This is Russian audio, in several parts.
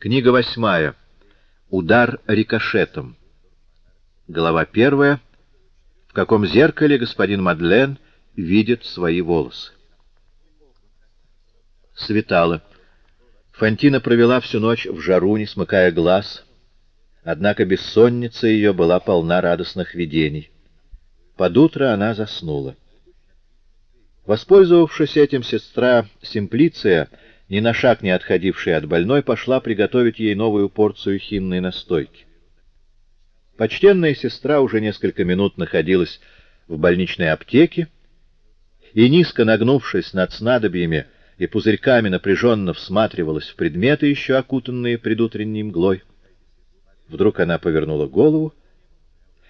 Книга восьмая. Удар рикошетом. Глава первая. В каком зеркале господин Мадлен видит свои волосы. Светало. Фантина провела всю ночь в жару, не смыкая глаз. Однако бессонница ее была полна радостных видений. Под утро она заснула. Воспользовавшись этим, сестра Симплиция — ни на шаг не отходившая от больной, пошла приготовить ей новую порцию хинной настойки. Почтенная сестра уже несколько минут находилась в больничной аптеке и, низко нагнувшись над снадобьями и пузырьками, напряженно всматривалась в предметы, еще окутанные предутренней мглой. Вдруг она повернула голову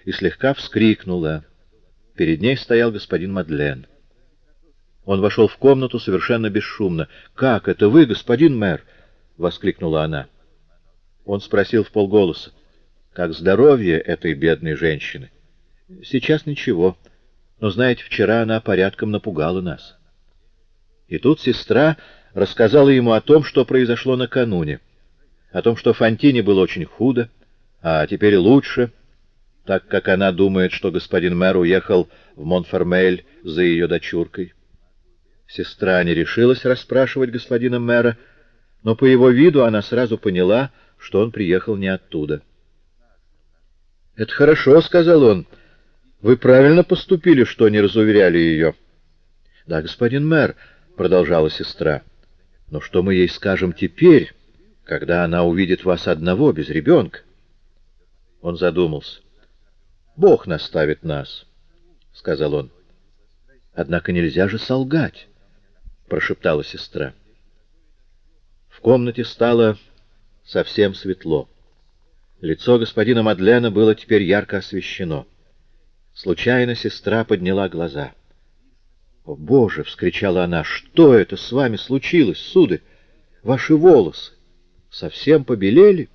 и слегка вскрикнула. Перед ней стоял господин Мадлен. Он вошел в комнату совершенно бесшумно. «Как это вы, господин мэр?» — воскликнула она. Он спросил в полголоса. «Как здоровье этой бедной женщины?» «Сейчас ничего. Но, знаете, вчера она порядком напугала нас». И тут сестра рассказала ему о том, что произошло накануне. О том, что Фантине было очень худо, а теперь лучше, так как она думает, что господин мэр уехал в Монфермель за ее дочуркой. Сестра не решилась расспрашивать господина мэра, но по его виду она сразу поняла, что он приехал не оттуда. — Это хорошо, — сказал он. — Вы правильно поступили, что не разуверяли ее. — Да, господин мэр, — продолжала сестра. — Но что мы ей скажем теперь, когда она увидит вас одного, без ребенка? Он задумался. — Бог наставит нас, — сказал он. — Однако нельзя же солгать прошептала сестра. В комнате стало совсем светло. Лицо господина Мадлена было теперь ярко освещено. Случайно сестра подняла глаза. «О, Боже!» — вскричала она. «Что это с вами случилось, сударь? Ваши волосы совсем побелели?»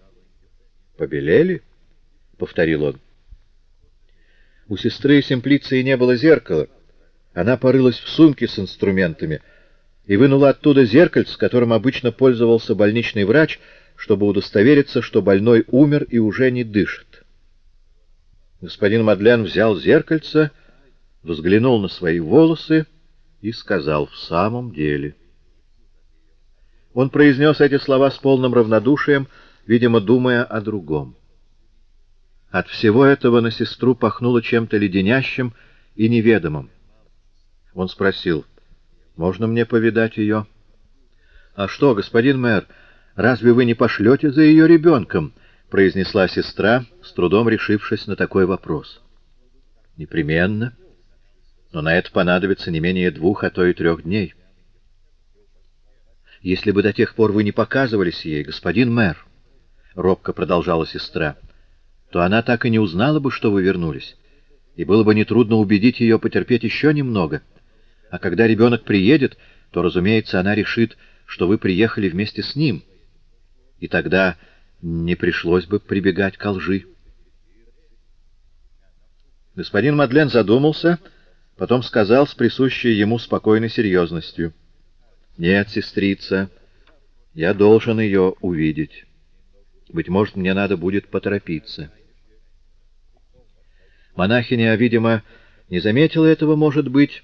«Побелели?» — повторил он. У сестры Симплиции не было зеркала. Она порылась в сумке с инструментами — и вынула оттуда зеркальце, которым обычно пользовался больничный врач, чтобы удостовериться, что больной умер и уже не дышит. Господин Мадлен взял зеркальце, взглянул на свои волосы и сказал «в самом деле». Он произнес эти слова с полным равнодушием, видимо, думая о другом. От всего этого на сестру пахнуло чем-то леденящим и неведомым. Он спросил — можно мне повидать ее? — А что, господин мэр, разве вы не пошлете за ее ребенком? — произнесла сестра, с трудом решившись на такой вопрос. — Непременно. Но на это понадобится не менее двух, а то и трех дней. — Если бы до тех пор вы не показывались ей, господин мэр, — робко продолжала сестра, — то она так и не узнала бы, что вы вернулись, и было бы нетрудно убедить ее потерпеть еще немного — а когда ребенок приедет, то, разумеется, она решит, что вы приехали вместе с ним. И тогда не пришлось бы прибегать к лжи. Господин Мадлен задумался, потом сказал с присущей ему спокойной серьезностью. «Нет, сестрица, я должен ее увидеть. Быть может, мне надо будет поторопиться». Монахиня, видимо, не заметила этого, может быть,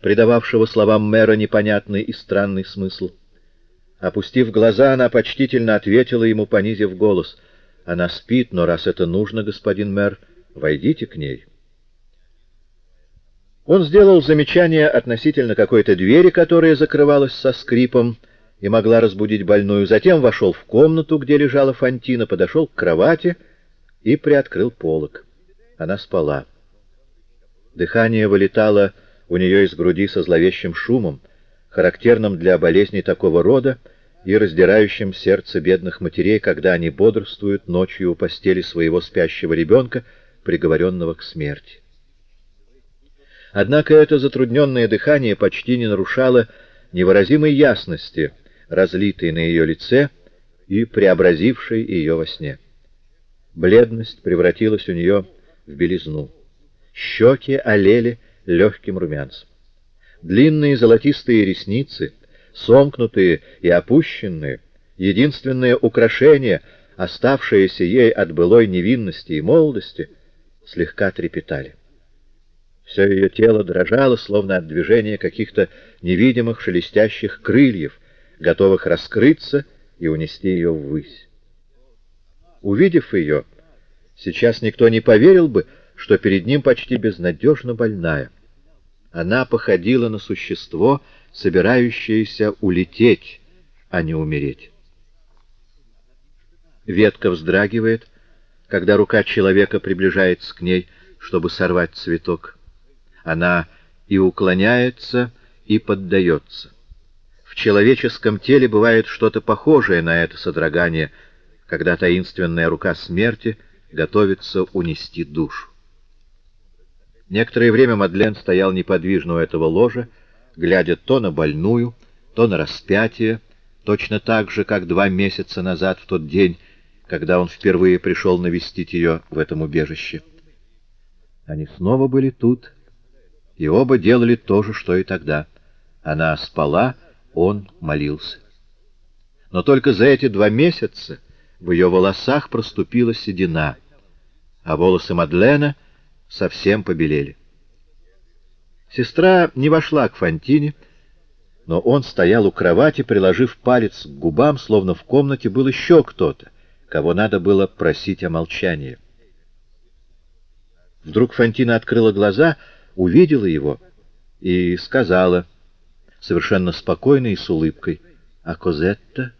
придававшего словам мэра непонятный и странный смысл. Опустив глаза, она почтительно ответила ему, понизив голос. «Она спит, но раз это нужно, господин мэр, войдите к ней». Он сделал замечание относительно какой-то двери, которая закрывалась со скрипом и могла разбудить больную. Затем вошел в комнату, где лежала Фантина, подошел к кровати и приоткрыл полог. Она спала. Дыхание вылетало у нее из груди со зловещим шумом, характерным для болезней такого рода и раздирающим сердце бедных матерей, когда они бодрствуют ночью у постели своего спящего ребенка, приговоренного к смерти. Однако это затрудненное дыхание почти не нарушало невыразимой ясности, разлитой на ее лице и преобразившей ее во сне. Бледность превратилась у нее в белизну. Щеки олели, легким румянцем. Длинные золотистые ресницы, сомкнутые и опущенные, единственное украшение, оставшееся ей от былой невинности и молодости, слегка трепетали. Все ее тело дрожало, словно от движения каких-то невидимых шелестящих крыльев, готовых раскрыться и унести ее ввысь. Увидев ее, сейчас никто не поверил бы, что перед ним почти безнадежно больная. Она походила на существо, собирающееся улететь, а не умереть. Ветка вздрагивает, когда рука человека приближается к ней, чтобы сорвать цветок. Она и уклоняется, и поддается. В человеческом теле бывает что-то похожее на это содрогание, когда таинственная рука смерти готовится унести душу. Некоторое время Мадлен стоял неподвижно у этого ложа, глядя то на больную, то на распятие, точно так же, как два месяца назад, в тот день, когда он впервые пришел навестить ее в этом убежище. Они снова были тут, и оба делали то же, что и тогда. Она спала, он молился. Но только за эти два месяца в ее волосах проступила седина, а волосы Мадлена совсем побелели. Сестра не вошла к Фантине, но он стоял у кровати, приложив палец к губам, словно в комнате был еще кто-то, кого надо было просить о молчании. Вдруг Фантина открыла глаза — увидела его и сказала, совершенно спокойно и с улыбкой, «А Козетта?»